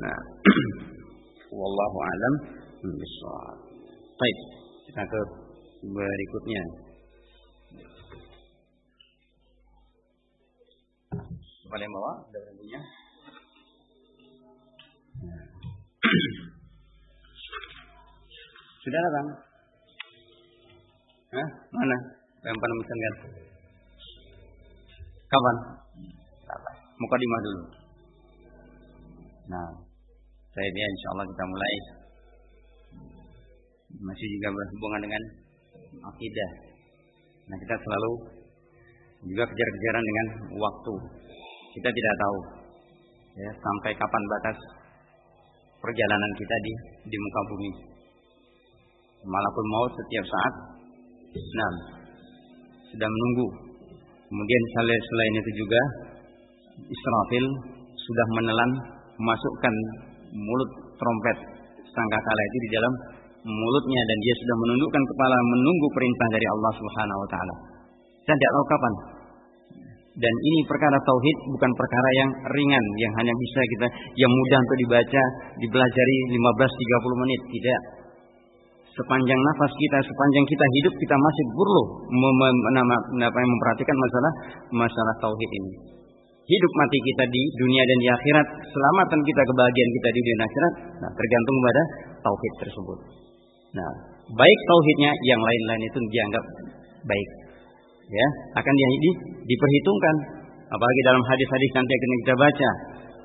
Nah, wallahu alam bishawab. Baik, kita ke berikutnya. Kepala yang bawah, ada yang punya? Sudah datang? Hah? Mana? Yang pernah misalkan? Kapan? Muka dimah dulu. Nah, saya dia insya Allah kita mulai. Masih juga berhubungan dengan akidah. Nah, kita selalu juga kejar-kejaran dengan waktu. Kita tidak tahu ya sampai kapan batas perjalanan kita di di muka bumi. Malakul maut setiap saat nah, sudah menunggu. Kemudian selain itu juga Israfil sudah menelan masukkan mulut trompet sangkakala itu di dalam mulutnya dan dia sudah menundukkan kepala menunggu perintah dari Allah Subhanahu wa taala. Saya tidak tahu kapan. Dan ini perkara tauhid bukan perkara yang ringan yang hanya bisa kita yang mudah untuk dibaca, dipelajari 15 30 menit, tidak. Sepanjang nafas kita, sepanjang kita hidup kita masih perlu memperhatikan masalah masalah tauhid ini. Hidup mati kita di dunia dan di akhirat, selamatan kita kebahagiaan kita di dunia dan akhirat, nah tergantung pada tauhid tersebut. Nah, baik tauhidnya, yang lain-lain itu dianggap baik. Ya, akan dia di, diperhitungkan. Apalagi dalam hadis-hadis nanti akan kita baca.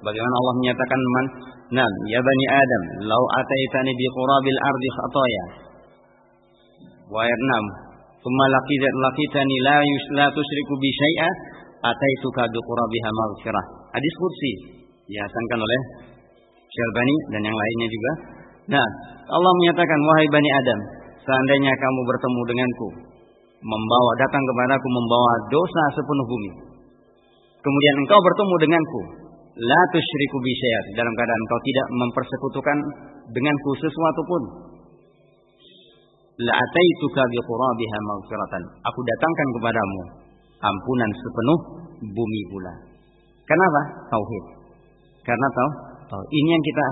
Bagaimana Allah menyatakan man, Nam, ya bani Adam, lau ataitani bi qurabil ardi khataya. Wa yarnam, thumma laqitani la yusla tusriku bi syai'a, ataituka bi qurabiha maghfirah. Hadis kursi dihasankan oleh Syalbani dan yang lainnya juga. Nah, Allah menyatakan wahai bani Adam, seandainya kamu bertemu denganku, membawa datang kepadaku membawa dosa sepenuh bumi. Kemudian engkau bertemu denganku, la tusyriku bi dalam keadaan engkau tidak mempersekutukan denganku sesuatu pun. La ataituka bi qurabiha maghfiratan. Aku datangkan kepadamu ampunan sepenuh bumi pula. Kenapa? Tauhid. Karena tahu, tahu ini yang kita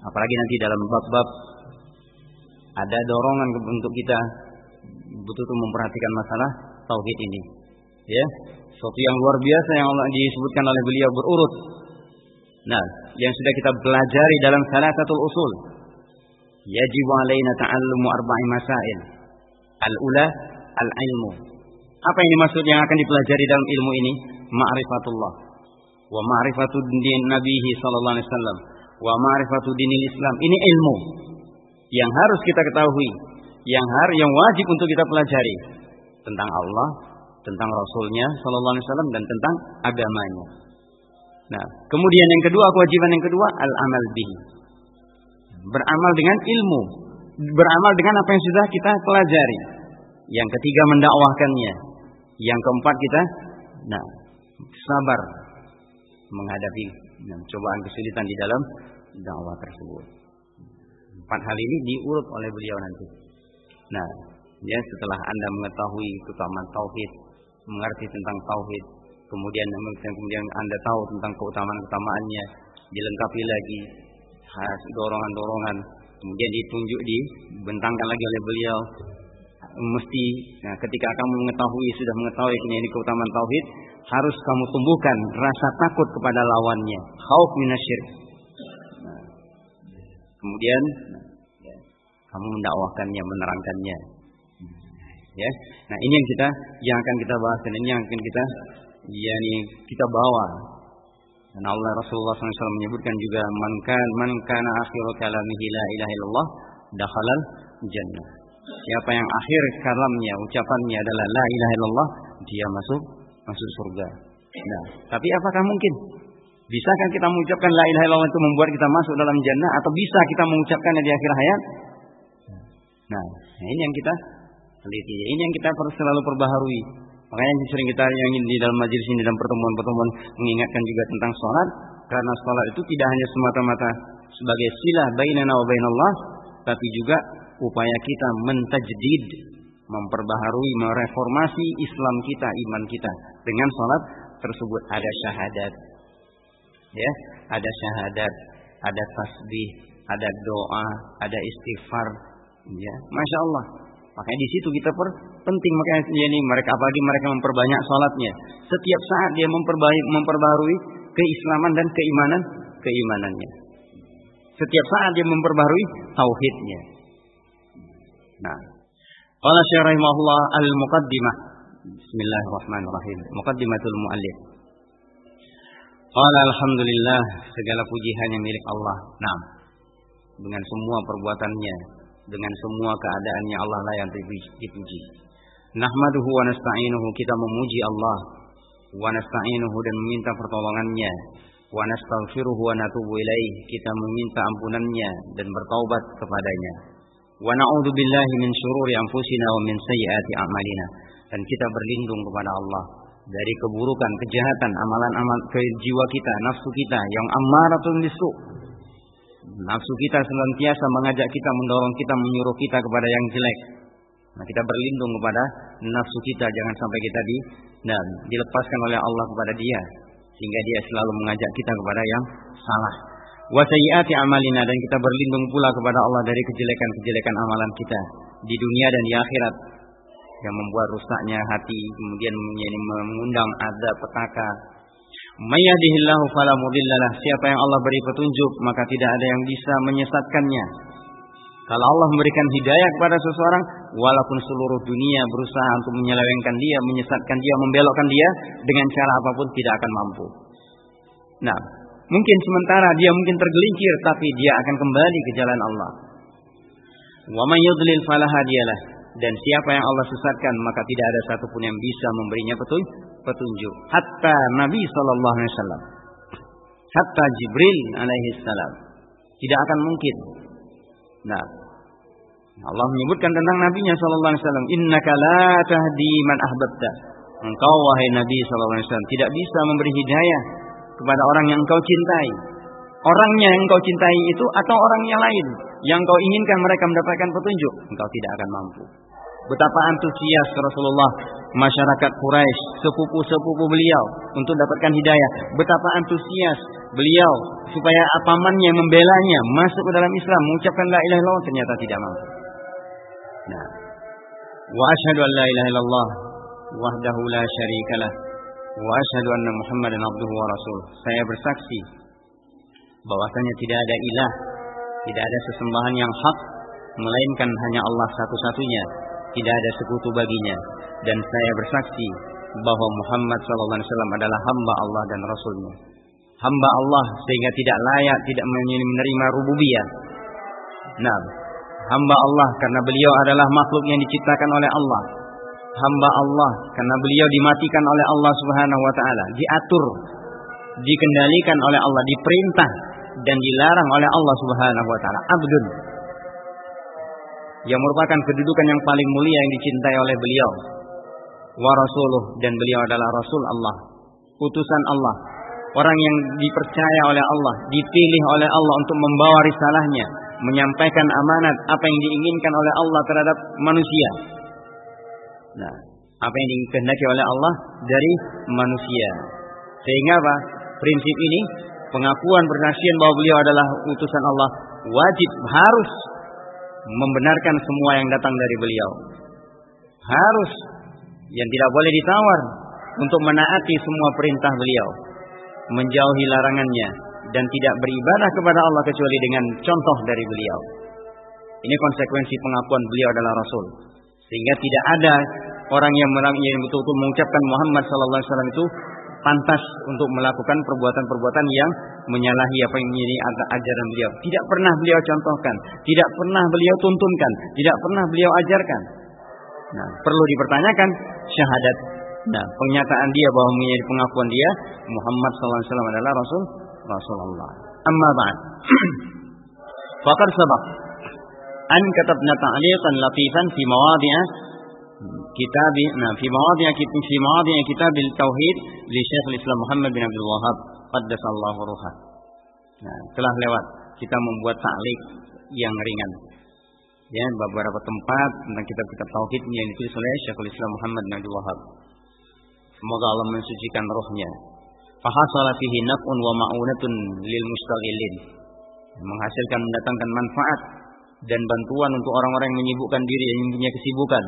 apalagi nanti dalam bab-bab ada dorongan untuk kita betul-betul memperhatikan masalah tauhid ini. Ya, sesuatu yang luar biasa yang Allah disebutkan oleh beliau berurut. Nah, yang sudah kita pelajari dalam salah satu usul. Yajib alaina ta'allumu arba'i masail. Al-ula al-ilmu. Apa yang dimaksud yang akan dipelajari dalam ilmu ini? Ma'rifatullah. Wa ma'rifatu din nabihi sallallahu alaihi wasallam. Wa ma'rifatu dinil Islam. Ini ilmu yang harus kita ketahui yang harus yang wajib untuk kita pelajari tentang Allah, tentang Rasulnya Sallallahu Alaihi Wasallam dan tentang agamanya. Nah, kemudian yang kedua kewajiban yang kedua al amal bihi. Beramal dengan ilmu, beramal dengan apa yang sudah kita pelajari. Yang ketiga mendakwahkannya. Yang keempat kita nah sabar menghadapi nah, cobaan kesulitan di dalam dakwah tersebut. Empat hal ini diurut oleh beliau nanti. Nah, ya setelah Anda mengetahui keutamaan tauhid, mengerti tentang tauhid, kemudian kemudian Anda tahu tentang keutamaan-keutamaannya, dilengkapi lagi dorongan-dorongan, kemudian ditunjuk dibentangkan lagi oleh beliau mesti nah ketika kamu mengetahui sudah mengetahui ini keutamaan tauhid harus kamu tumbuhkan rasa takut kepada lawannya khauf minasyirk nah, kemudian kamu mendakwahkannya, menerangkannya. Ya. Nah, ini yang kita yang akan kita bahas dan ini yang akan kita yakni kita bawa. Dan Allah Rasulullah SAW menyebutkan juga man kan man kana akhiru kalamihi la ilaha illallah dakhalal jannah. Siapa yang akhir kalamnya, ucapannya adalah la ilaha illallah, dia masuk masuk surga. Nah, tapi apakah mungkin Bisakah kita mengucapkan la ilaha illallah itu membuat kita masuk dalam jannah atau bisa kita mengucapkannya di akhir hayat? Nah, ini yang kita teliti. Ini yang kita perlu selalu perbaharui. Makanya sering kita yang di dalam majelis ini dalam pertemuan-pertemuan mengingatkan juga tentang sholat. Karena sholat itu tidak hanya semata-mata sebagai silah bainana wa bainallah, tapi juga upaya kita mentajdid, memperbaharui, mereformasi Islam kita, iman kita. Dengan sholat tersebut ada syahadat. Ya, ada syahadat. ada tasbih, ada doa, ada istighfar, ya, masya Allah. Makanya di situ kita per, penting makanya ya ini mereka apalagi mereka memperbanyak sholatnya. Setiap saat dia memperbaik, memperbarui keislaman dan keimanan keimanannya. Setiap saat dia memperbarui tauhidnya. Nah, Allah Syekh rahimahullah al-muqaddimah. Bismillahirrahmanirrahim. Muqaddimatul muallif. Qala alhamdulillah segala puji hanya milik Allah. Nah, dengan semua perbuatannya, dengan semua keadaannya Allah lah yang dipuji. Nahmaduhu wa nasta'inuhu kita memuji Allah wa nasta'inuhu dan meminta pertolongannya wa nastaghfiruhu wa natubu ilaih kita meminta ampunannya dan bertaubat kepadanya wa na'udzu billahi min syururi anfusina wa min sayyiati a'malina dan kita berlindung kepada Allah dari keburukan, kejahatan, amalan-amal ke jiwa kita, nafsu kita yang ammaratun bisu. Nafsu kita senantiasa mengajak kita, mendorong kita, menyuruh kita kepada yang jelek. Nah, kita berlindung kepada nafsu kita jangan sampai kita di dan dilepaskan oleh Allah kepada dia sehingga dia selalu mengajak kita kepada yang salah. Wa amalina dan kita berlindung pula kepada Allah dari kejelekan-kejelekan amalan kita di dunia dan di akhirat yang membuat rusaknya hati kemudian mengundang azab petaka. Mayyadihillahu fala mudhillalah. Siapa yang Allah beri petunjuk maka tidak ada yang bisa menyesatkannya. Kalau Allah memberikan hidayah kepada seseorang, walaupun seluruh dunia berusaha untuk menyelewengkan dia, menyesatkan dia, membelokkan dia, dengan cara apa pun tidak akan mampu. Nah, mungkin sementara dia mungkin tergelincir, tapi dia akan kembali ke jalan Allah. Wa man yudlil falahadiyalah. Dan siapa yang Allah sesatkan, maka tidak ada satupun yang bisa memberinya petunjuk. Hatta Nabi Sallallahu Alaihi Wasallam, hatta Jibril alaihi salam, tidak akan mungkin. Nah, Allah menyebutkan tentang nabinya sallallahu alaihi wasallam, "Innaka la tahdi man ahbabta." Engkau wahai Nabi sallallahu alaihi wasallam tidak bisa memberi hidayah kepada orang yang engkau cintai. Orangnya yang engkau cintai itu atau orang yang lain yang engkau inginkan mereka mendapatkan petunjuk, engkau tidak akan mampu. Betapa antusias Rasulullah masyarakat Quraisy, sepupu-sepupu beliau untuk dapatkan hidayah. Betapa antusias beliau supaya pamannya membelanya masuk ke dalam Islam, mengucapkan la ilaha illallah ternyata tidak mampu. Nah, wa asyhadu an la ilaha illallah wahdahu la syarikalah wa asyhadu anna Muhammadan abduhu wa rasul. Saya bersaksi bahwasanya tidak ada ilah, tidak ada sesembahan yang hak melainkan hanya Allah satu-satunya, tidak ada sekutu baginya dan saya bersaksi bahwa Muhammad SAW adalah hamba Allah dan Rasulnya. Hamba Allah sehingga tidak layak tidak menerima rububiyah. Nah, hamba Allah karena beliau adalah makhluk yang diciptakan oleh Allah. Hamba Allah karena beliau dimatikan oleh Allah Subhanahu wa taala, diatur, dikendalikan oleh Allah, diperintah dan dilarang oleh Allah Subhanahu wa taala. Abdun yang merupakan kedudukan yang paling mulia yang dicintai oleh beliau. Wa rasuluh dan beliau adalah rasul Allah, utusan Allah, orang yang dipercaya oleh Allah, dipilih oleh Allah untuk membawa risalahnya, menyampaikan amanat apa yang diinginkan oleh Allah terhadap manusia. Nah, apa yang dikehendaki oleh Allah dari manusia. Sehingga apa? Prinsip ini pengakuan bersaksian bahwa beliau adalah utusan Allah wajib harus membenarkan semua yang datang dari beliau. Harus yang tidak boleh ditawar untuk menaati semua perintah beliau, menjauhi larangannya dan tidak beribadah kepada Allah kecuali dengan contoh dari beliau. Ini konsekuensi pengakuan beliau adalah rasul. Sehingga tidak ada orang yang betul-betul mengucapkan Muhammad sallallahu alaihi wasallam itu pantas untuk melakukan perbuatan-perbuatan yang menyalahi apa yang menjadi ajaran beliau. Tidak pernah beliau contohkan, tidak pernah beliau tuntunkan, tidak pernah beliau ajarkan. Nah, perlu dipertanyakan syahadat. Nah, pernyataan dia bahwa menjadi pengakuan dia Muhammad SAW adalah Rasul Rasulullah. Amma ba'd. Faqad sabaq an katabna ta'liqan latifan fi mawadi'ah kitab fi mawadi' fi mawadi' kitab tauhid li Syekh Islam Muhammad bin Abdul Wahab qaddasallahu ruhah. Nah, telah lewat kita membuat taklik yang ringan. Ya, beberapa tempat tentang kitab-kitab tauhid yang ditulis oleh Syekhul Islam Muhammad bin Abdul Wahab. Semoga Allah mensucikan rohnya. Fahasala fihi naf'un wa ma'unatun lil mustaghilin. menghasilkan mendatangkan manfaat dan bantuan untuk orang-orang yang menyibukkan diri yang punya kesibukan.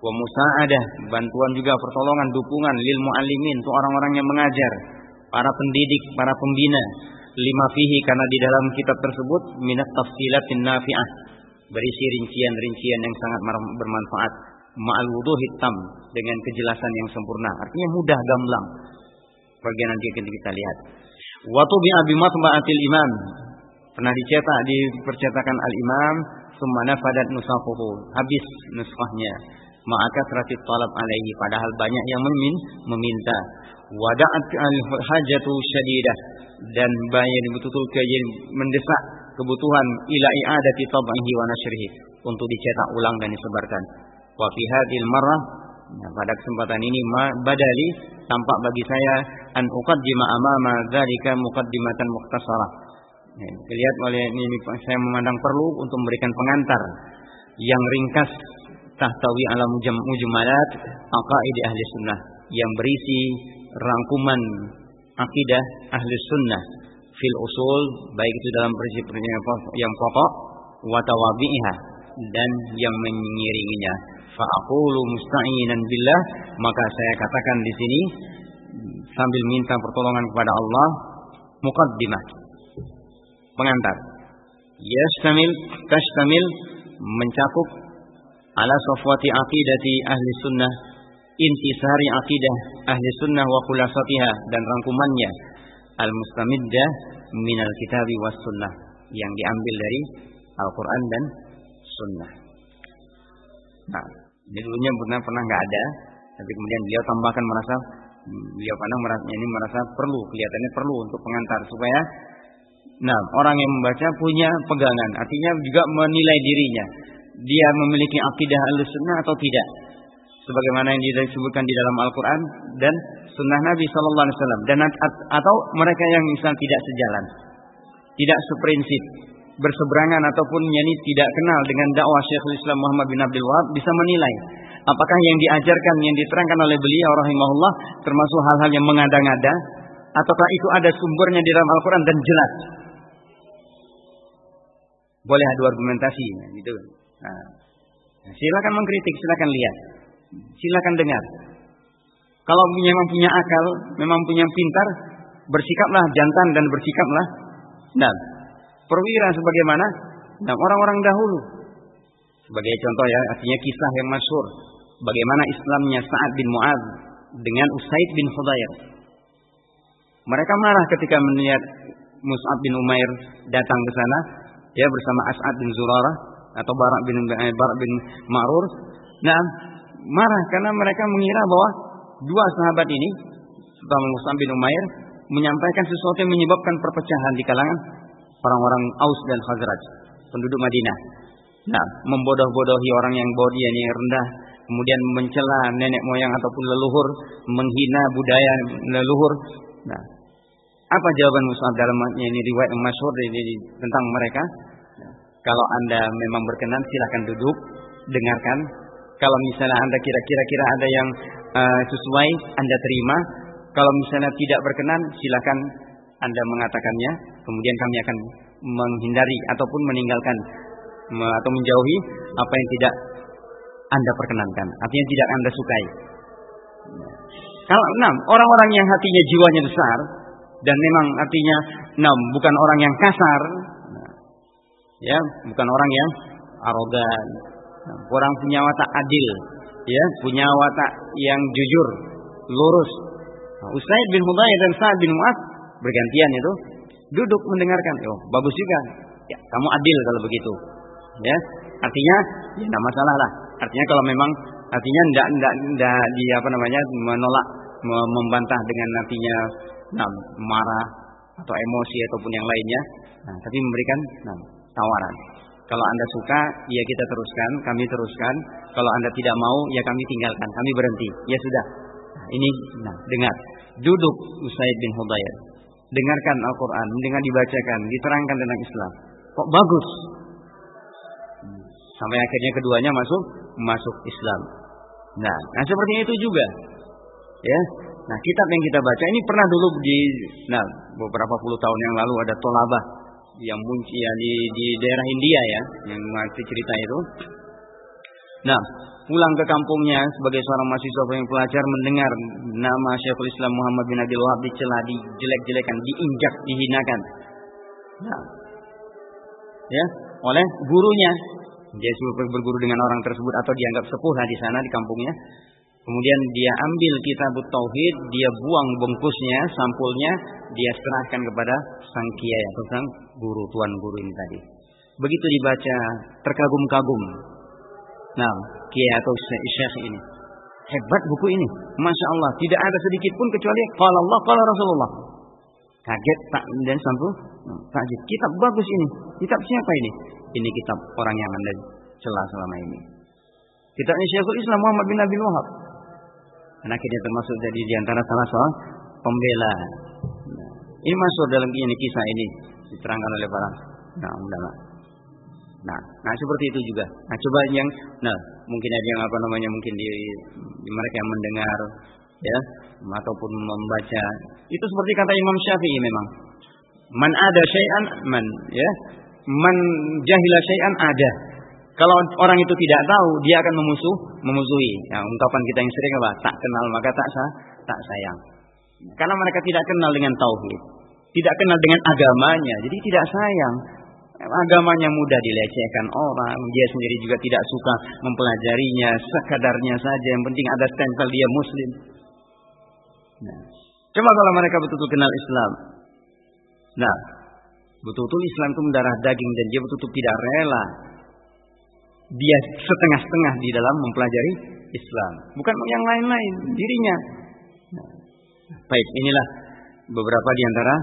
Wa musaadah bantuan juga pertolongan dukungan lil muallimin untuk orang-orang yang mengajar para pendidik para pembina. Lima fihi karena di dalam kitab tersebut minat tafsilatin nafi'ah berisi rincian-rincian yang sangat bermanfaat. Ma'al wuduh hitam dengan kejelasan yang sempurna. Artinya mudah gamblang. Bagian nanti kita lihat. Waktu bi abi matba'atil imam pernah dicetak di percetakan al imam summa nafadat nusafuhu. Habis nuskhahnya maka serati talab alaihi padahal banyak yang memin, meminta. Wada'at al hajatu syadidah. Dan banyak betul-betul mendesak kebutuhan ila i'adati tab'ihi wa nashrihi untuk dicetak ulang dan disebarkan. Wa fi hadhil marrah Nah, pada kesempatan ini badali tampak bagi saya an uqaddima amama dzalika muqaddimatan mukhtasarah. Ya, dilihat oleh ini saya memandang perlu untuk memberikan pengantar yang ringkas tahtawi ala mujmalat aqaid ahli sunnah yang berisi rangkuman akidah ahli sunnah fil usul baik itu dalam prinsip yang pokok watawabiha dan yang mengiringinya fa'aqulu musta'inan billah maka saya katakan di sini sambil minta pertolongan kepada Allah muqaddimah pengantar yastamil tastamil mencakup ala safwati aqidati ahli sunnah intisari aqidah ahli sunnah wa khulasatiha dan rangkumannya al mustamiddah minal kitabi was sunnah yang diambil dari Al-Quran dan Sunnah. Nah, dulunya pernah pernah nggak ada, tapi kemudian beliau tambahkan merasa beliau pandang merasa ini merasa perlu, kelihatannya perlu untuk pengantar supaya Nah, orang yang membaca punya pegangan, artinya juga menilai dirinya. Dia memiliki akidah al-sunnah atau tidak. Sebagaimana yang disebutkan di dalam Al-Quran dan sunnah Nabi Sallallahu Alaihi Wasallam. Dan atau mereka yang misal tidak sejalan, tidak seprinsip, berseberangan ataupun yani tidak kenal dengan dakwah Syekhul Islam Muhammad bin Abdul Wahab bisa menilai apakah yang diajarkan yang diterangkan oleh beliau rahimahullah termasuk hal-hal yang mengada-ngada ataukah itu ada sumbernya di dalam Al-Qur'an dan jelas. Boleh adu argumentasi gitu. Nah, silakan mengkritik, silakan lihat. Silakan dengar. Kalau memang punya akal, memang punya pintar, bersikaplah jantan dan bersikaplah nah perwira sebagaimana nah, orang-orang dahulu. Sebagai contoh ya, artinya kisah yang masyhur bagaimana Islamnya Sa'ad bin Mu'ad dengan Usaid bin Hudayr. Mereka marah ketika melihat Mus'ab bin Umair datang ke sana ya bersama As'ad bin Zurarah atau Barak bin eh, Barak bin Ma'rur. Nah, marah karena mereka mengira bahwa dua sahabat ini, terutama Mus'ab bin Umair, menyampaikan sesuatu yang menyebabkan perpecahan di kalangan orang-orang Aus dan Khazraj, penduduk Madinah. Nah, membodoh-bodohi orang yang bodi yang rendah, kemudian mencela nenek moyang ataupun leluhur, menghina budaya leluhur. Nah, apa jawaban Mus'ab dalam ini riwayat masyhur tentang mereka? Nah, kalau Anda memang berkenan silahkan duduk, dengarkan. Kalau misalnya Anda kira-kira kira ada yang uh, sesuai, Anda terima. Kalau misalnya tidak berkenan, silakan anda mengatakannya, kemudian kami akan menghindari ataupun meninggalkan atau menjauhi apa yang tidak Anda perkenankan, artinya tidak Anda sukai. Kalau enam, orang-orang yang hatinya jiwanya besar dan memang artinya enam bukan orang yang kasar, ya bukan orang yang arogan, orang punya watak adil, ya punya watak yang jujur, lurus. Usaid bin Hudayr dan Sa'ad bin Mu'ad bergantian itu duduk mendengarkan. Oh, bagus juga. Ya, kamu adil kalau begitu. Ya, artinya ya enggak masalah lah. Artinya kalau memang artinya ndak ndak di apa namanya menolak membantah dengan artinya nah, marah atau emosi ataupun yang lainnya. Nah, tapi memberikan nah, tawaran. Kalau Anda suka, ya kita teruskan, kami teruskan. Kalau Anda tidak mau, ya kami tinggalkan, kami berhenti. Ya sudah. Nah, ini nah, dengar. Duduk Usaid bin Hudayr dengarkan Al-Quran, mendengar dibacakan, diterangkan tentang Islam. Kok bagus? Sampai akhirnya keduanya masuk masuk Islam. Nah, nah seperti itu juga. Ya. Nah, kitab yang kita baca ini pernah dulu di nah beberapa puluh tahun yang lalu ada tolabah yang muncul ya, di, di daerah India ya, yang masih cerita itu. Nah, pulang ke kampungnya sebagai seorang mahasiswa yang pelajar mendengar nama Syekhul Islam Muhammad bin Abdul Wahab dicela, dijelek-jelekan, diinjak, dihinakan. Nah, ya, oleh gurunya. Dia berguru dengan orang tersebut atau dianggap sepuh di sana di kampungnya. Kemudian dia ambil kitab tauhid, dia buang bungkusnya, sampulnya, dia serahkan kepada sang kiai atau sang guru tuan guru ini tadi. Begitu dibaca, terkagum-kagum. Nah, kiai atau syekh ini. Hebat buku ini. Masya Allah. Tidak ada sedikit pun kecuali kalau Allah, kalau Rasulullah. Kaget tak dan sampai kaget. Kitab bagus ini. Kitab siapa ini? Ini kitab orang yang anda celah selama ini. Kitabnya Syekhul Islam Muhammad bin Nabi Wahab. Dan akhirnya termasuk jadi di antara salah seorang pembela. Nah, ini masuk dalam ini kisah ini diterangkan oleh para nah, ulama. Nah, nah seperti itu juga. Nah, coba yang nah, mungkin ada yang apa namanya mungkin di, di mereka yang mendengar ya ataupun membaca. Itu seperti kata Imam Syafi'i memang. Man ada syai'an man ya. Man jahila syai'an ada. Kalau orang itu tidak tahu, dia akan memusuh, memusuhi. Ya, ungkapan kita yang sering apa? Tak kenal maka tak sah, tak sayang. Karena mereka tidak kenal dengan tauhid, tidak kenal dengan agamanya, jadi tidak sayang. Agamanya mudah dilecehkan orang, dia sendiri juga tidak suka mempelajarinya, sekadarnya saja. Yang penting ada stempel dia Muslim. Nah, coba kalau mereka betul-betul kenal Islam, nah, betul-betul Islam itu mendarah daging dan dia betul-betul tidak rela dia setengah-setengah di dalam mempelajari Islam, bukan yang lain-lain, dirinya. Baik, inilah beberapa di antara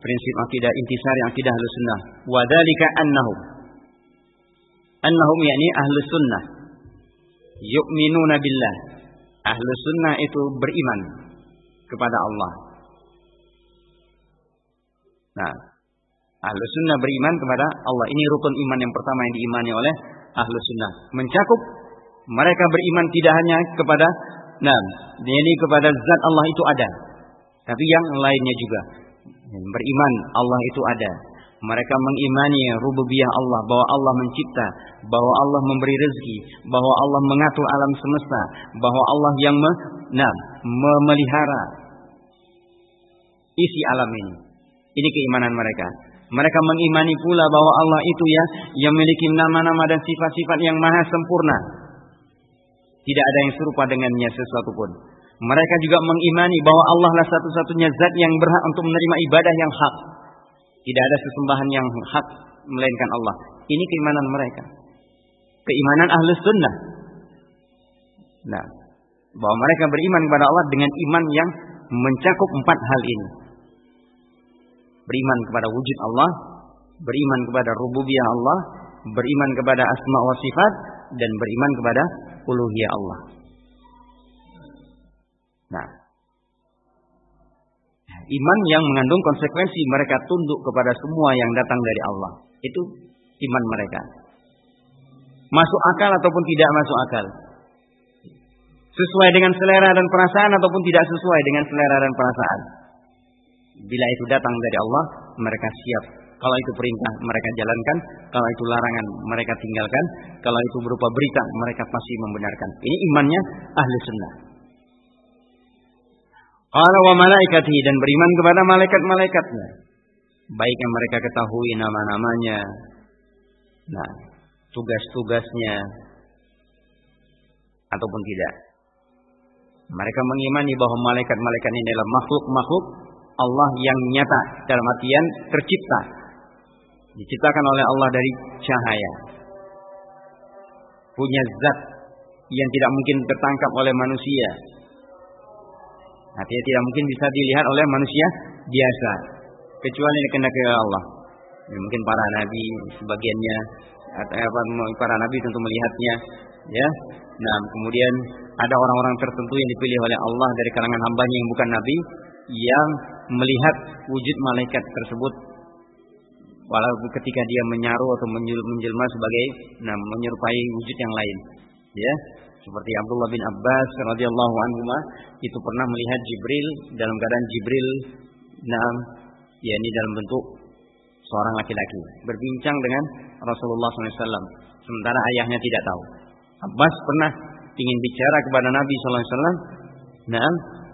prinsip akidah intisari akidah ahlus sunnah. Wadalika annahum annahum yakni ahlus sunnah yu'minuna billah. Ahlus sunnah itu beriman kepada Allah. Nah, ahlus sunnah beriman kepada Allah. Ini rukun iman yang pertama yang diimani oleh ahlu sunnah. Mencakup mereka beriman tidak hanya kepada nah ini kepada zat Allah itu ada. Tapi yang lainnya juga. Beriman Allah itu ada. Mereka mengimani rububiyah Allah bahwa Allah mencipta bahwa Allah memberi rezeki bahwa Allah mengatur alam semesta bahwa Allah yang me, nah, memelihara isi alam ini. Ini keimanan mereka mereka mengimani pula bahwa Allah itu ya yang memiliki nama-nama dan sifat-sifat yang maha sempurna. Tidak ada yang serupa dengannya sesuatu pun. Mereka juga mengimani bahwa Allah lah satu-satunya zat yang berhak untuk menerima ibadah yang hak. Tidak ada sesembahan yang hak melainkan Allah. Ini keimanan mereka. Keimanan ahlus sunnah. Nah, bahwa mereka beriman kepada Allah dengan iman yang mencakup empat hal ini beriman kepada wujud Allah, beriman kepada rububiyah Allah, beriman kepada asma wa sifat dan beriman kepada uluhiyah Allah. Nah, iman yang mengandung konsekuensi mereka tunduk kepada semua yang datang dari Allah. Itu iman mereka. Masuk akal ataupun tidak masuk akal. Sesuai dengan selera dan perasaan ataupun tidak sesuai dengan selera dan perasaan. Bila itu datang dari Allah, mereka siap. Kalau itu perintah, mereka jalankan. Kalau itu larangan, mereka tinggalkan. Kalau itu berupa berita, mereka pasti membenarkan. Ini imannya ahli sunnah. Kalau wa dan beriman kepada malaikat-malaikatnya. Baik yang mereka ketahui nama-namanya. Nah, tugas-tugasnya. Ataupun tidak. Mereka mengimani bahwa malaikat-malaikat ini adalah makhluk-makhluk Allah yang nyata dalam artian tercipta. Diciptakan oleh Allah dari cahaya. Punya zat yang tidak mungkin tertangkap oleh manusia. Artinya tidak mungkin bisa dilihat oleh manusia biasa. Kecuali dikehendaki oleh Allah. Ya, mungkin para nabi sebagiannya atau apa para nabi tentu melihatnya ya. Nah, kemudian ada orang-orang tertentu yang dipilih oleh Allah dari kalangan hambanya yang bukan nabi yang melihat wujud malaikat tersebut walau ketika dia menyaru atau menjelma sebagai nah, menyerupai wujud yang lain ya seperti Abdullah bin Abbas radhiyallahu anhu itu pernah melihat Jibril dalam keadaan Jibril nah yakni dalam bentuk seorang laki-laki berbincang dengan Rasulullah SAW sementara ayahnya tidak tahu. Abbas pernah ingin bicara kepada Nabi SAW. Nah,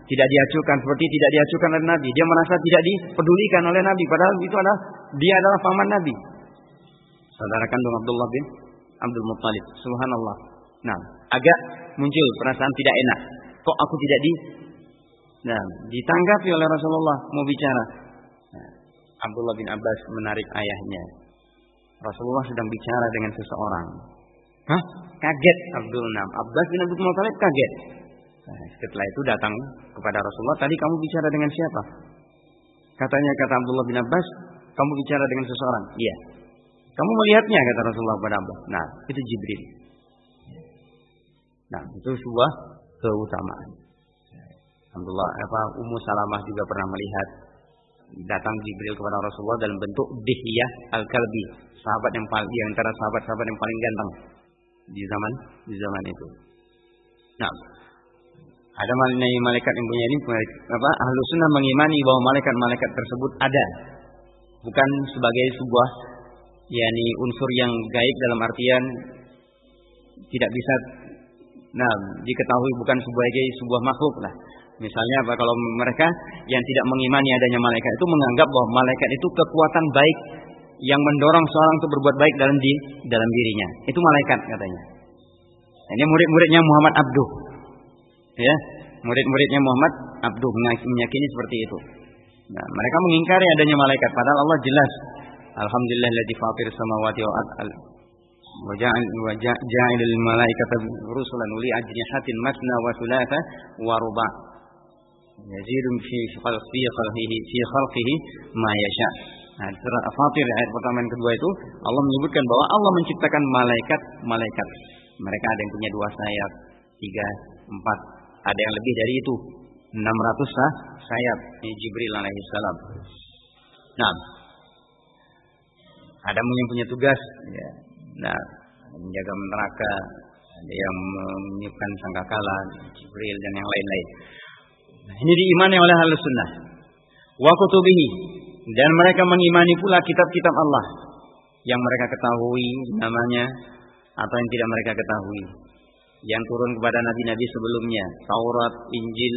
tidak diacukan seperti tidak diacukan oleh Nabi. Dia merasa tidak dipedulikan oleh Nabi. Padahal itu adalah dia adalah paman Nabi. Saudara kandung Abdullah bin Abdul Muttalib. Subhanallah. Nah, agak muncul perasaan tidak enak. Kok aku tidak di Nah, ditanggapi oleh Rasulullah mau bicara. Nah, Abdullah bin Abbas menarik ayahnya. Rasulullah sedang bicara dengan seseorang. Hah? Kaget Abdul Nam. Abbas bin Abdul Muttalib kaget. Nah, setelah itu datang kepada Rasulullah. Tadi kamu bicara dengan siapa? Katanya kata Abdullah bin Abbas, kamu bicara dengan seseorang. Iya. Kamu melihatnya kata Rasulullah kepada Abbas. Nah, itu Jibril. Nah, itu sebuah keutamaan. Alhamdulillah, apa Ummu Salamah juga pernah melihat datang Jibril kepada Rasulullah dalam bentuk Dihyah Al-Kalbi, sahabat yang paling di antara sahabat-sahabat yang paling ganteng di zaman di zaman itu. Nah, ada malaikat yang punya ini apa? Ahlu sunnah mengimani bahwa malaikat-malaikat tersebut ada, bukan sebagai sebuah yakni unsur yang gaib dalam artian tidak bisa nah diketahui bukan sebagai sebuah makhluk lah Misalnya apa kalau mereka yang tidak mengimani adanya malaikat itu menganggap bahwa malaikat itu kekuatan baik yang mendorong seorang untuk berbuat baik dalam di dalam dirinya. Itu malaikat katanya. Ini murid-muridnya Muhammad Abduh. Ya, murid-muridnya Muhammad Abduh meyakini seperti itu. Nah, mereka mengingkari adanya malaikat padahal Allah jelas. Alhamdulillah ladzi fatir samawati wa al wa ja'al wa ja'ilil malaikata rusulan uli ajnihatin matna wa thulatha wa ruba. Yazidum fi khalqihi khalqihi fi khalqihi ma yasha. Nah, surat Fatir ayat pertama dan kedua itu Allah menyebutkan bahwa Allah menciptakan malaikat-malaikat. Mereka ada yang punya dua sayap, tiga, empat, ada yang lebih dari itu. 600 sah sayap Jibril alaihissalam. Nah, ada yang punya tugas ya. Nah, menjaga neraka, ada yang menyiapkan sangkakala, Jibril dan yang lain-lain. Nah, ini diimani oleh ahli sunnah. Wa kutubihi. Dan mereka mengimani pula kitab-kitab Allah. Yang mereka ketahui namanya. Atau yang tidak mereka ketahui. Yang turun kepada nabi-nabi sebelumnya. Taurat, Injil,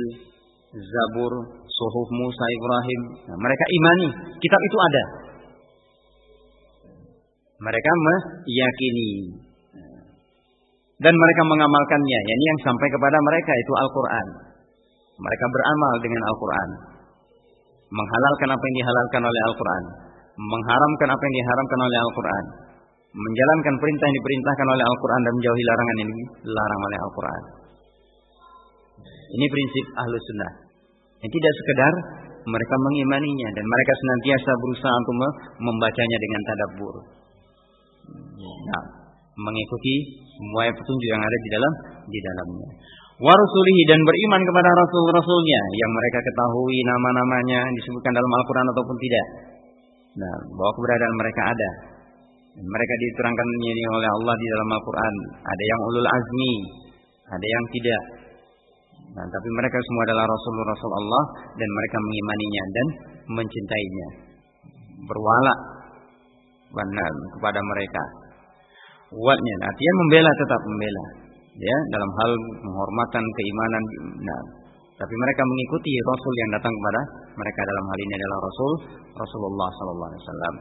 Zabur, Suhuf Musa, Ibrahim. Nah, mereka imani. Kitab itu ada. Mereka meyakini. Dan mereka mengamalkannya. Yani yang sampai kepada mereka itu Al-Quran. Mereka beramal dengan Al-Quran. Menghalalkan apa yang dihalalkan oleh Al-Quran. Mengharamkan apa yang diharamkan oleh Al-Quran. Menjalankan perintah yang diperintahkan oleh Al-Quran dan menjauhi larangan yang dilarang oleh Al-Quran. Ini prinsip ahlu sunnah. Yang tidak sekedar mereka mengimaninya dan mereka senantiasa berusaha untuk membacanya dengan tadabbur. Nah, mengikuti semua petunjuk yang ada di dalam di dalamnya warusulihi dan beriman kepada rasul-rasulnya yang mereka ketahui nama-namanya disebutkan dalam Al-Quran ataupun tidak. Nah, bahwa keberadaan mereka ada. Mereka diterangkan ini oleh Allah di dalam Al-Quran. Ada yang ulul azmi, ada yang tidak. Nah, tapi mereka semua adalah rasul-rasul Allah dan mereka mengimaninya dan mencintainya. Berwala kepada mereka. Kuatnya, artinya membela tetap membela ya dalam hal penghormatan keimanan nah, tapi mereka mengikuti Rasul yang datang kepada mereka dalam hal ini adalah Rasul Rasulullah Sallallahu Alaihi Wasallam.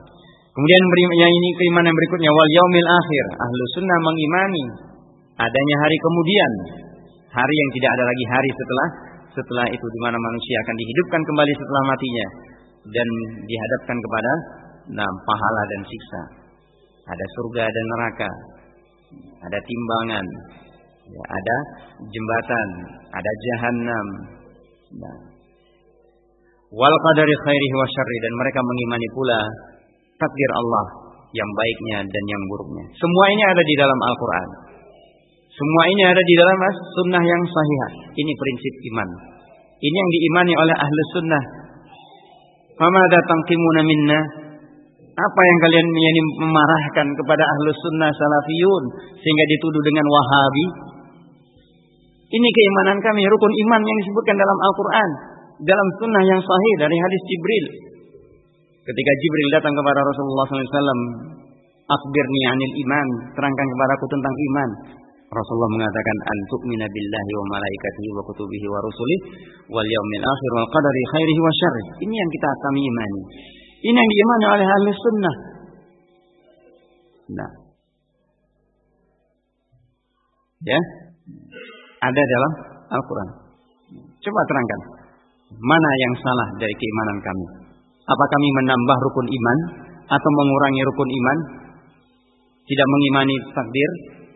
Kemudian yang ini keimanan berikutnya wal yaumil akhir ahlu sunnah mengimani adanya hari kemudian hari yang tidak ada lagi hari setelah setelah itu di mana manusia akan dihidupkan kembali setelah matinya dan dihadapkan kepada nah, pahala dan siksa. Ada surga dan neraka. Ada timbangan, Ya, ada jembatan, ada jahanam. Nah. Wal qadari khairihi wa syarri dan mereka mengimani pula takdir Allah yang baiknya dan yang buruknya. Semua ini ada di dalam Al-Qur'an. Semua ini ada di dalam sunnah yang sahih. Ini prinsip iman. Ini yang diimani oleh ahli sunnah. Mama datang kimuna minna. Apa yang kalian memarahkan kepada ahlu sunnah salafiyun sehingga dituduh dengan wahabi? Ini keimanan kami, rukun iman yang disebutkan dalam Al-Quran. Dalam sunnah yang sahih dari hadis Jibril. Ketika Jibril datang kepada Rasulullah SAW, Akbirni anil iman, terangkan kepadaku tentang iman. Rasulullah mengatakan antu'mina billahi wa malaikatihi wa kutubihi wa rusulih wal yaumil akhir wal qadari khairihi wa syarrih. Ini yang kita kami imani. Ini yang diimani oleh ahli sunnah. Nah. Ya. Ada dalam Al-Quran. Coba terangkan. Mana yang salah dari keimanan kami? Apa kami menambah rukun iman? Atau mengurangi rukun iman? Tidak mengimani takdir?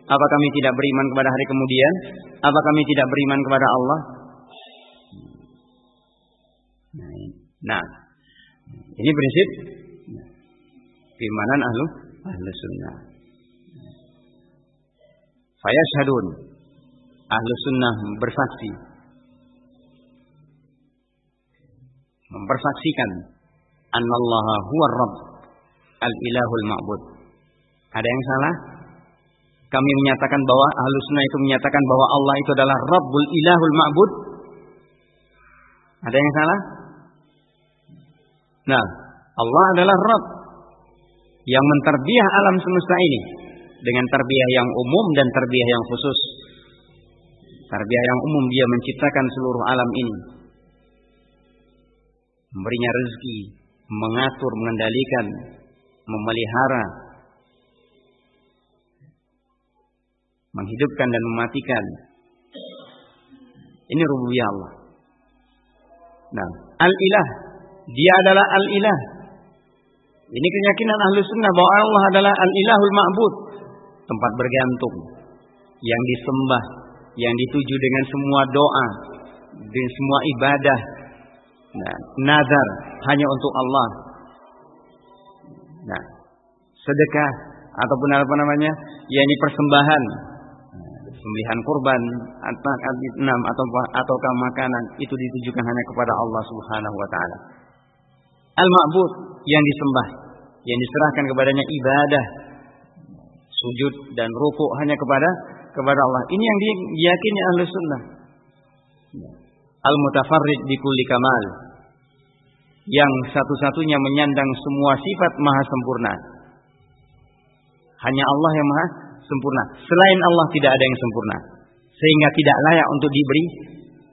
Apa kami tidak beriman kepada hari kemudian? Apa kami tidak beriman kepada Allah? Nah, ini prinsip keimanan ahlu ahlu sunnah. Fayashhadun ahlu sunnah bersaksi mempersaksikan annallaha huwa rabb al-ilahul ma'bud. Ada yang salah? Kami menyatakan bahwa ahlu sunnah itu menyatakan bahwa Allah itu adalah Rabbul ilahul ma'bud. Ada yang salah? Nah, Allah adalah Rabb yang menterbiah alam semesta ini dengan terbiah yang umum dan terbiah yang khusus. Terbiah yang umum dia menciptakan seluruh alam ini. Memberinya rezeki, mengatur, mengendalikan, memelihara, menghidupkan dan mematikan. Ini rububiyah Allah. Nah, al-ilah dia adalah al-ilah. Ini keyakinan ahlu sunnah bahwa Allah adalah al-ilahul ma'bud. Tempat bergantung. Yang disembah. Yang dituju dengan semua doa. Dan semua ibadah. Nah, nazar hanya untuk Allah. Nah, sedekah ataupun apa namanya? Ya ini persembahan sembelihan kurban atau enam atau ataukah makanan itu ditujukan hanya kepada Allah Subhanahu wa taala. Al-ma'bud yang disembah, yang diserahkan kepadanya ibadah, sujud dan rukuk hanya kepada kepada Allah. Ini yang diyakini ahli sunnah. Al-mutafarrid di kulli kamal. Yang satu-satunya menyandang semua sifat maha sempurna. Hanya Allah yang maha sempurna. Selain Allah tidak ada yang sempurna. Sehingga tidak layak untuk diberi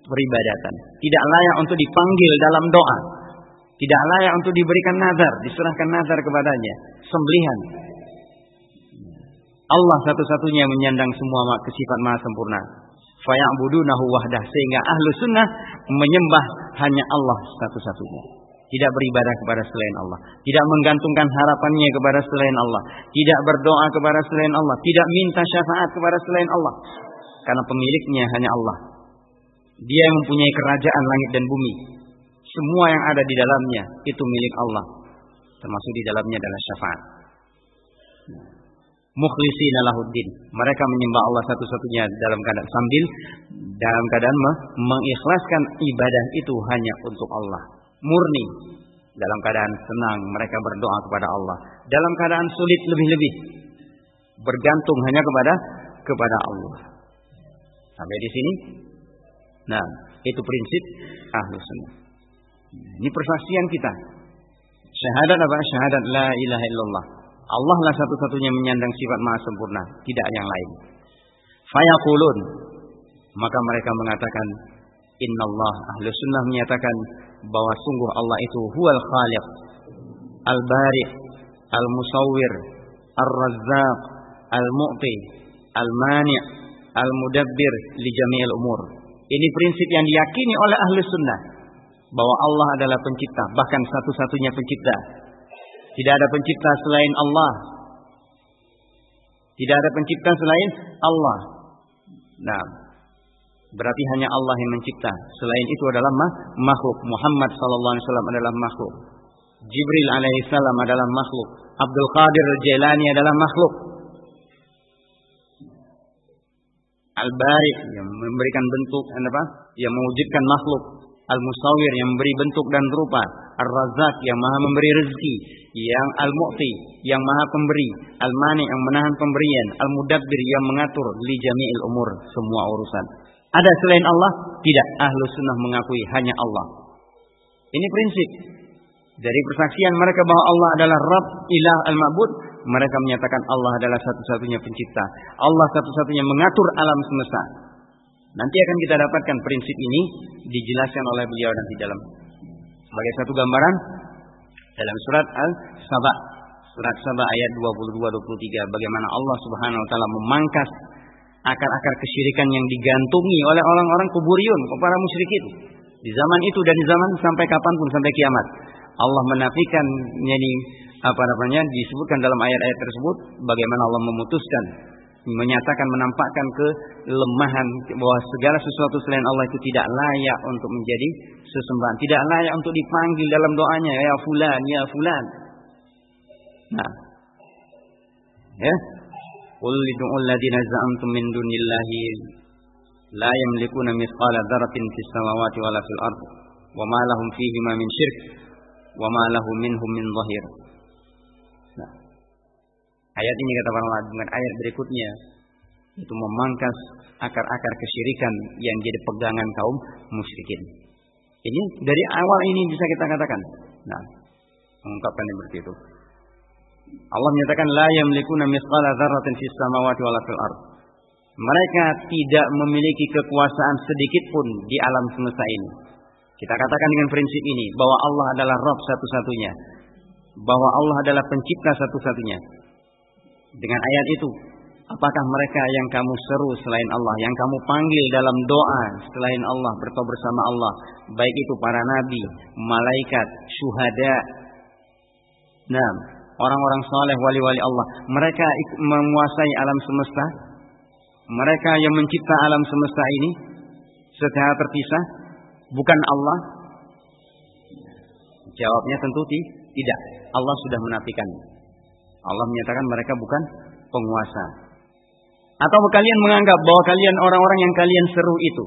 peribadatan. Tidak layak untuk dipanggil dalam doa. Tidak layak untuk diberikan nazar, diserahkan nazar kepadanya. Sembelihan. Allah satu-satunya menyandang semua kesifat maha sempurna. Faya'budunahu wahdah. Sehingga ahlu sunnah menyembah hanya Allah satu-satunya tidak beribadah kepada selain Allah, tidak menggantungkan harapannya kepada selain Allah, tidak berdoa kepada selain Allah, tidak minta syafaat kepada selain Allah. Karena pemiliknya hanya Allah. Dia yang mempunyai kerajaan langit dan bumi. Semua yang ada di dalamnya itu milik Allah. Termasuk di dalamnya adalah syafaat. Mukhlisina lahuddin. Mereka menyembah Allah satu-satunya dalam keadaan sambil dalam keadaan mengikhlaskan ibadah itu hanya untuk Allah murni. Dalam keadaan senang mereka berdoa kepada Allah. Dalam keadaan sulit lebih-lebih. Bergantung hanya kepada kepada Allah. Sampai di sini? Nah itu prinsip ahlu sunnah. Ini persaksian kita. Syahadat apa syahadat? La ilaha illallah. Allah lah satu-satunya menyandang sifat maha sempurna. Tidak yang lain. Fayaqulun. Maka mereka mengatakan innallah ahlu sunnah menyatakan bahwa sungguh Allah itu huwal khaliq, al-bari, al-musawwir, ar-razzaq, al-mu'ti, al-mani', al-mudabbir li jami'il umur. Ini prinsip yang diyakini oleh ahli sunnah bahwa Allah adalah pencipta, bahkan satu-satunya pencipta. Tidak ada pencipta selain Allah. Tidak ada pencipta selain Allah. Nah, Berarti hanya Allah yang mencipta. Selain itu adalah makhluk. Muhammad sallallahu alaihi wasallam adalah makhluk. Jibril alaihissalam adalah makhluk. Abdul Qadir Jailani adalah makhluk. Al-Bari yang memberikan bentuk apa? Yang mewujudkan makhluk. Al-Musawir yang memberi bentuk dan rupa. Ar-Razak yang maha memberi rezeki. Yang Al-Mu'ti yang maha pemberi. Al-Mani yang menahan pemberian. Al-Mudabbir yang mengatur li jami'il umur semua urusan. Ada selain Allah? Tidak. Ahlu sunnah mengakui hanya Allah. Ini prinsip. Dari persaksian mereka bahwa Allah adalah Rabb, Ilah, Al-Ma'bud, mereka menyatakan Allah adalah satu-satunya pencipta. Allah satu-satunya mengatur alam semesta. Nanti akan kita dapatkan prinsip ini dijelaskan oleh beliau nanti dalam sebagai satu gambaran dalam surat Al-Saba surat Saba ayat 22 23 bagaimana Allah Subhanahu wa taala memangkas akar-akar kesyirikan yang digantungi oleh orang-orang kuburiun, para musyrikin. Di zaman itu dan di zaman sampai kapan pun sampai kiamat. Allah menafikan yani apa namanya disebutkan dalam ayat-ayat tersebut bagaimana Allah memutuskan menyatakan menampakkan kelemahan bahwa segala sesuatu selain Allah itu tidak layak untuk menjadi sesembahan, tidak layak untuk dipanggil dalam doanya ya fulan ya fulan. Nah. Ya. Qul lid'u alladziina za'amtum min dunillahi la yamlikuna mithqala dzarratin fis samawati wala fil ard wa ma lahum fihi ma min syirk wa ma lahu minhum min. Nah. Ayat ini kata para ulama dengan ayat berikutnya itu memangkas akar-akar kesyirikan yang jadi pegangan kaum musyrikin. Ini dari awal ini bisa kita katakan. Nah, mengungkapkan seperti itu. Allah menyatakan la yamlikuna mithqala dzarratin fis samawati wala fil ard. Mereka tidak memiliki kekuasaan sedikit pun di alam semesta ini. Kita katakan dengan prinsip ini bahwa Allah adalah Rabb satu-satunya, bahwa Allah adalah pencipta satu-satunya. Dengan ayat itu, apakah mereka yang kamu seru selain Allah, yang kamu panggil dalam doa selain Allah, bertau bersama Allah, baik itu para nabi, malaikat, syuhada, nah, orang-orang soleh, wali-wali Allah, mereka menguasai alam semesta, mereka yang mencipta alam semesta ini secara terpisah, bukan Allah? Jawabnya tentu tidak. Allah sudah menafikan. Allah menyatakan mereka bukan penguasa. Atau kalian menganggap bahwa kalian orang-orang yang kalian seru itu.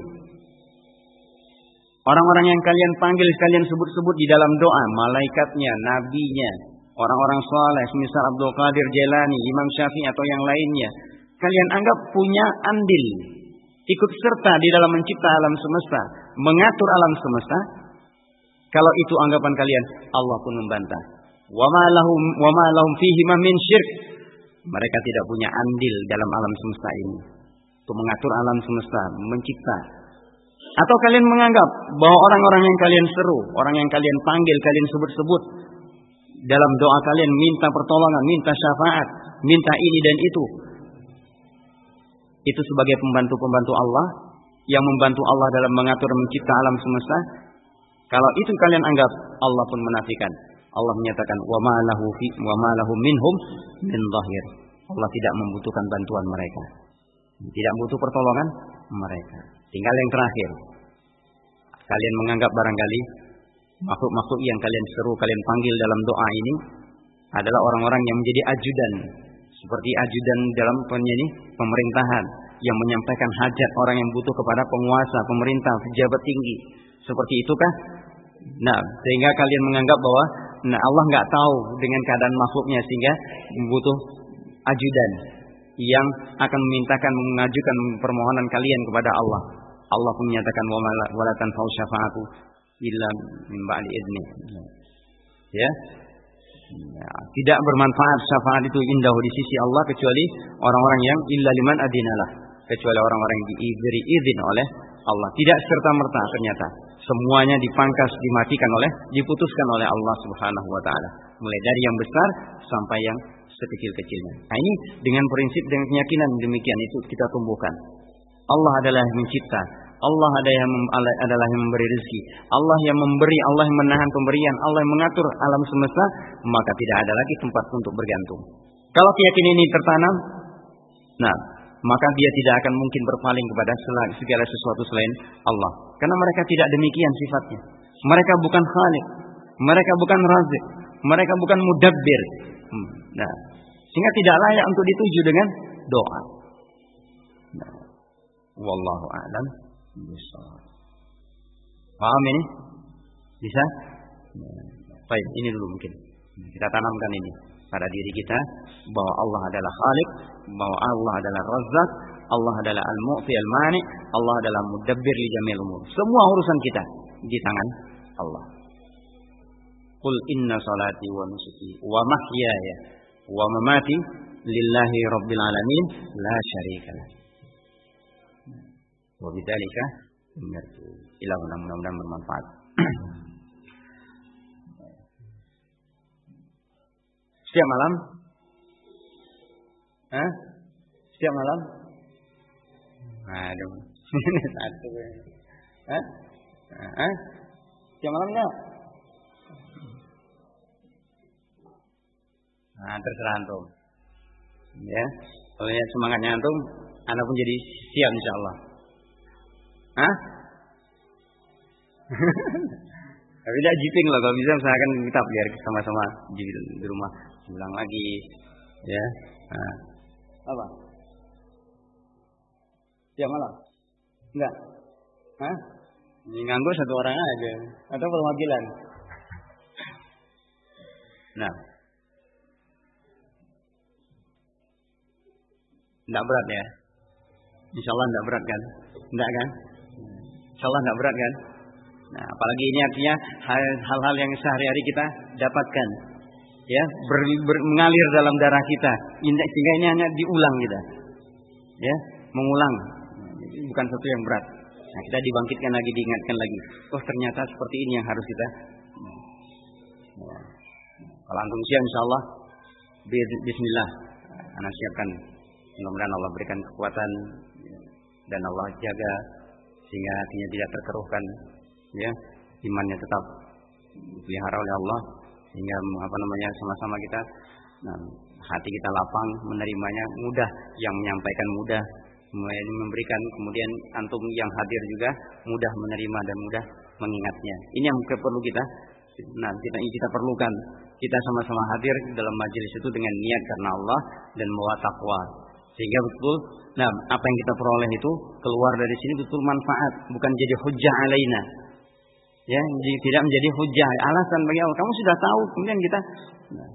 Orang-orang yang kalian panggil, kalian sebut-sebut di dalam doa, malaikatnya, nabinya, orang-orang soleh, misal Abdul Qadir Jailani, Imam Syafi'i atau yang lainnya. Kalian anggap punya andil, ikut serta di dalam mencipta alam semesta, mengatur alam semesta. Kalau itu anggapan kalian, Allah pun membantah. Wa ma lahum wa ma lahum fihi min syirk. Mereka tidak punya andil dalam alam semesta ini. Untuk mengatur alam semesta, mencipta. Atau kalian menganggap bahwa orang-orang yang kalian seru, orang yang kalian panggil, kalian sebut-sebut dalam doa kalian minta pertolongan, minta syafaat, minta ini dan itu. Itu sebagai pembantu-pembantu Allah yang membantu Allah dalam mengatur mencipta alam semesta. Kalau itu kalian anggap Allah pun menafikan. Allah menyatakan wa ma lahu fi wa ma lahu minhum min dhahir. Allah tidak membutuhkan bantuan mereka. Tidak butuh pertolongan mereka. Tinggal yang terakhir. Kalian menganggap barangkali makhluk-makhluk yang kalian seru, kalian panggil dalam doa ini adalah orang-orang yang menjadi ajudan. Seperti ajudan dalam penyanyi pemerintahan yang menyampaikan hajat orang yang butuh kepada penguasa, pemerintah, pejabat tinggi. Seperti itukah? Nah, sehingga kalian menganggap bahwa nah Allah nggak tahu dengan keadaan makhluknya sehingga butuh ajudan yang akan memintakan mengajukan permohonan kalian kepada Allah. Allah pun menyatakan wala tanfa'u syafa'atu illa min idni. Ya. ya. Tidak bermanfaat syafaat itu indah di sisi Allah kecuali orang-orang yang illa liman adinalah. Kecuali orang-orang yang diberi izin oleh Allah. Tidak serta-merta ternyata. Semuanya dipangkas, dimatikan oleh, diputuskan oleh Allah Subhanahu wa taala. Mulai dari yang besar sampai yang sekecil-kecilnya. Nah, ini dengan prinsip dengan keyakinan demikian itu kita tumbuhkan. Allah adalah yang mencipta, Allah ada yang adalah yang memberi rezeki. Allah yang memberi, Allah yang menahan pemberian, Allah yang mengatur alam semesta, maka tidak ada lagi tempat untuk bergantung. Kalau keyakinan ini tertanam, nah, maka dia tidak akan mungkin berpaling kepada segala sesuatu selain Allah. Karena mereka tidak demikian sifatnya. Mereka bukan khalik, mereka bukan razik, mereka bukan mudabbir. Hmm, nah, sehingga tidak layak untuk dituju dengan doa. Nah, wallahu a'lam. Bisa. Paham ini? Bisa? Baik, ini dulu mungkin. Kita tanamkan ini pada diri kita bahwa Allah adalah Khalik, bahwa Allah adalah Razzaq, Allah adalah Al-Mu'ti Al-Mani, Allah adalah Mudabbir li jamil umur. Semua urusan kita di tangan Allah. Qul inna salati wa nusuki wa mahyaya wa mamati lillahi rabbil alamin la syarika lah. Wa bidzalika umirtu. Ila mudah-mudahan bermanfaat. Setiap malam? Hah? Setiap malam? Aduh. Satu. Hah? Hah? Setiap malam enggak? Nah, terserah antum. Ya, kalau ya semangatnya antum, anda pun jadi siap insya Allah. Hah? Tapi tidak jiting loh, kalau bisa misalkan kita biar sama-sama di, di rumah ulang lagi, ya. Nah. Apa? Siap malam? Enggak? Hah? Ini nganggur satu orang aja atau perwakilan? Nah, Tidak berat ya? Insya Allah tidak berat kan? Tidak kan? Insya Allah tidak berat kan? Nah, apalagi ini artinya hal-hal yang sehari-hari kita dapatkan, ya, ber, ber, mengalir dalam darah kita, sehingga ini hanya diulang kita, ya, mengulang, bukan sesuatu yang berat. Nah, kita dibangkitkan lagi, diingatkan lagi. Oh, ternyata seperti ini yang harus kita. Nah, kalau antum siap, insya Allah, Bismillah, anak siapkan Mudah-mudahan Allah berikan kekuatan dan Allah jaga sehingga hatinya tidak terkeruhkan ya. Imannya tetap dipelihara oleh Allah. Sehingga apa namanya sama-sama kita nah, hati kita lapang menerimanya. Mudah yang menyampaikan mudah. Memberikan kemudian antum yang hadir juga mudah menerima dan mudah mengingatnya. Ini yang perlu kita nah kita kita perlukan. Kita sama-sama hadir dalam majelis itu dengan niat karena Allah dan bawa takwa sehingga betul, nah apa yang kita peroleh itu keluar dari sini betul manfaat, bukan jadi hujah alaina. Ya, jadi tidak menjadi hujah, alasan bagi Allah. Kamu sudah tahu, kemudian kita nah,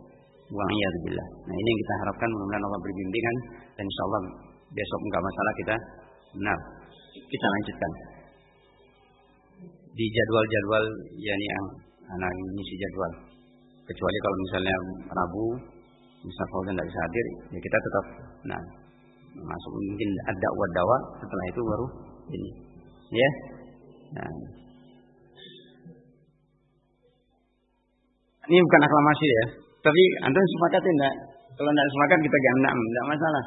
buang iya bila. Nah, ini yang kita harapkan mudah-mudahan Allah beri bimbingan dan insya Allah besok enggak masalah kita. Nah, kita lanjutkan di jadwal-jadwal yani yang anak ini si jadwal. Kecuali kalau misalnya Rabu, misal kalau tidak bisa hadir, ya kita tetap nah masuk mungkin ada wadawa setelah itu baru ini. Ya? Nah. ini bukan aklamasi ya. Tapi antum sepakat enggak kalau enggak sepakat kita ganam enggak masalah.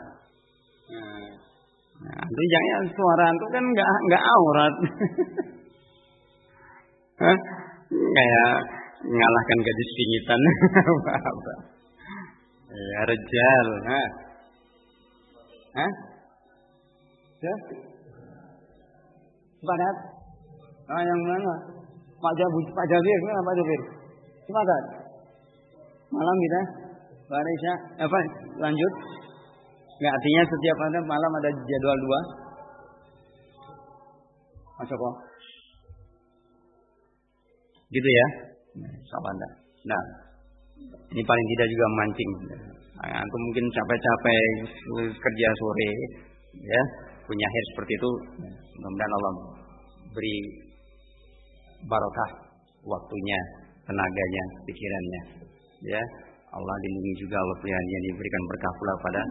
Nah, nah antum jangan suara antum kan enggak enggak aurat. Kayak mengalahkan gadis pingitan. Apa apa ya rejal nah Hah? Ya? Sepakat? Ah, yang mana? Pak Jabu, Pak Jabir, mana Pak Jabir? Sepakat? Malam kita? Pak Isya, apa? Lanjut? Nggak artinya setiap malam ada jadwal dua? Masuk kok? Gitu ya? Nah, Nah, ini paling tidak juga memancing. Nah, antum mungkin capek-capek kerja sore, ya punya hair seperti itu. Mudah-mudahan Allah beri barokah waktunya, tenaganya, pikirannya. Ya, Allah lindungi juga Allah pelihara diberikan berkah pula pada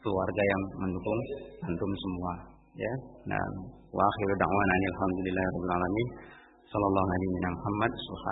keluarga yang mendukung antum semua. Ya, nah wa akhiru da'wana alhamdulillahirabbil alamin. Sallallahu alaihi Muhammad